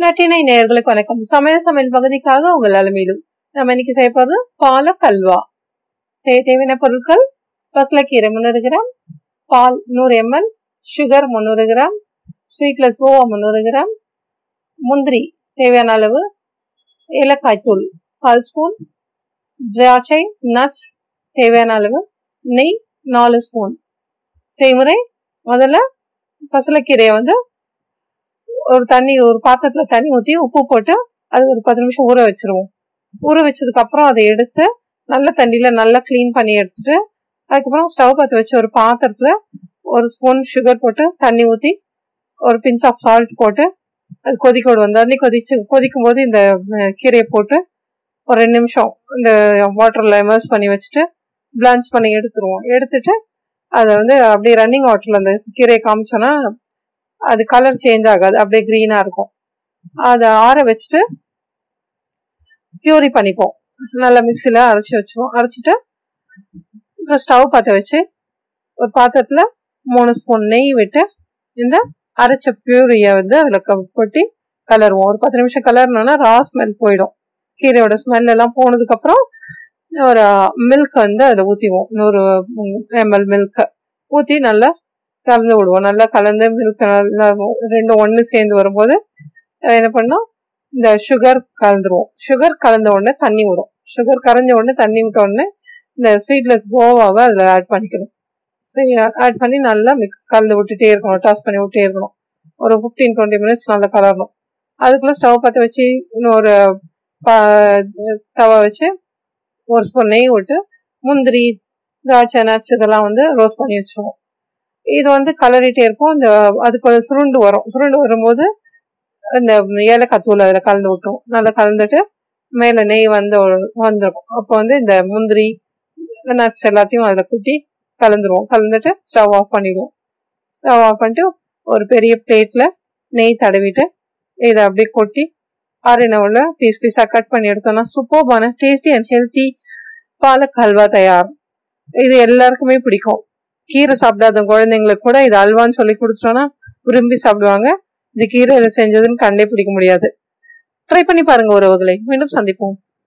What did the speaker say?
நட்டினை நேர்களுக்கு வணக்கம். சமையல் சமையல் பகுதிக்காக உங்கள் அலமையிலும் நம்ம இன்னைக்கு செய்ய போறது பால கல்வா செய்ய தேவையான பொருட்கள் பசலக்கீரை முந்நூறு கிராம் பால் நூறு எம்எல் சுகர் முந்நூறு கிராம் ஸ்வீட்லெஸ் கோவா முந்நூறு கிராம் முந்திரி தேவையான அளவு ஏலக்காய் தூள் கால் ஸ்பூன் திராட்சை நட்ஸ் தேவையான அளவு நெய் நாலு ஸ்பூன். செய்முறை முதல்ல பசலக்கீரையை வந்து ஒரு தண்ணி ஒரு பாத்திரத்துல தண்ணி ஊற்றி உப்பு போட்டு அது ஒரு பத்து நிமிஷம் ஊற வச்சிருவோம். ஊற வச்சதுக்கு அப்புறம் அதை எடுத்து நல்ல தண்ணியில நல்லா க்ளீன் பண்ணி எடுத்துட்டு அதுக்கப்புறம் ஸ்டவ் பற்ற வச்சு ஒரு பாத்திரத்துல ஒரு ஸ்பூன் சுகர் போட்டு தண்ணி ஊற்றி ஒரு பிஞ்ச் ஆஃப் சால்ட் போட்டு அது கொதிக்க விடுவோம் தண்ணி கொதிச்சு கொதிக்கும் போது இந்த கீரையை போட்டு ஒரு ரெண்டு நிமிஷம் இந்த வாட்டரில் எமர்ஸ் பண்ணி வச்சுட்டு பிளான்ச் பண்ணி எடுத்துருவோம். எடுத்துட்டு அதை வந்து அப்படியே ரன்னிங் வாட்டரில் அந்த கீரையை காமிச்சோன்னா அது கலர் சேஞ்ச் ஆகாது. அப்படியே க்ரீனாக இருக்கும். அதை ஆற வச்சுட்டு பியூரி பண்ணிப்போம். நல்லா மிக்சியில் அரைச்சி வச்சுவோம் அரைச்சிட்டு அப்புறம் ஸ்டவ் பற்ற வச்சு ஒரு பாத்திரத்தில் மூணு ஸ்பூன் நெய் விட்டு இந்த அரைச்ச பியூரியை வந்து அதில் கொட்டி கலருவோம். ஒரு பத்து நிமிஷம் கலர்னோன்னா ரா ஸ்மெல் போயிடும். கீரையோட ஸ்மெல் எல்லாம் போனதுக்கப்புறம் ஒரு மில்க் வந்து அதில் ஊற்றிவோம் நூறு எம்எல் மில்க் ஊற்றி நல்லா கலந்து விடுவோம். நல்லா கலந்து மில்க் நல்லா ரெண்டும் ஒன்று சேர்ந்து வரும்போது என்ன பண்ணோம்? இந்த சுகர் கலந்துருவோம். சுகர் கலந்த உடனே தண்ணி விடும் சுகர் கரைஞ்ச உடனே தண்ணி விட்ட உடனே இந்த ஸ்வீட்லெஸ் கோவாவை அதில் ஆட் பண்ணிக்கணும். ஆட் பண்ணி நல்லா மிக்ஸ் கலந்து விட்டுட்டே இருக்கணும். டாஸ் பண்ணி விட்டே இருக்கணும். ஒரு ஃபிஃப்டீன் டுவெண்ட்டி மினிட்ஸ் நல்லா கலரணும். அதுக்குள்ளே ஸ்டவ் பற்ற வச்சு இன்னொரு தவா வச்சு ஒரு ஸ்பூன் நெய் விட்டு முந்திரி திராட்சை நட்ஸ் இதெல்லாம் வந்து ரோஸ்ட் பண்ணி வச்சுருவோம். இது வந்து கலரிட்டே இருக்கும். இந்த அதுக்கு சுருண்டு வரும். சுருண்டு வரும்போது இந்த ஏலக்காய் தூள் அதில் கலந்து விட்டோம். நல்லா கலந்துட்டு மேலே நெய் வந்து வந்துடும் அப்போ வந்து இந்த முந்திரி நட்ஸ் எல்லாத்தையும் அதில் கூட்டி கலந்துருவோம். கலந்துட்டு ஸ்டவ் ஆஃப் பண்ணிடுவோம். ஸ்டவ் ஆஃப் பண்ணிட்டு ஒரு பெரிய பிளேட்டில் நெய் தடவிட்டு இதை அப்படியே கொட்டி ஆறினவுல பீஸ் பீஸாக கட் பண்ணி எடுத்தோம்னா சூப்பர்பான tasty and healthy palak halwa தயார். இது எல்லாருக்குமே பிடிக்கும். கீரை சாப்பிடாத குழந்தைங்களுக்கு கூட இது அல்வான்னு சொல்லி கொடுத்துட்டோன்னா விரும்பி சாப்பிடுவாங்க. இது கீரையில செஞ்சதுன்னு கண்டே பிடிக்க முடியாது. ட்ரை பண்ணி பாருங்க உறவுகளை. மீண்டும் சந்திப்போம்.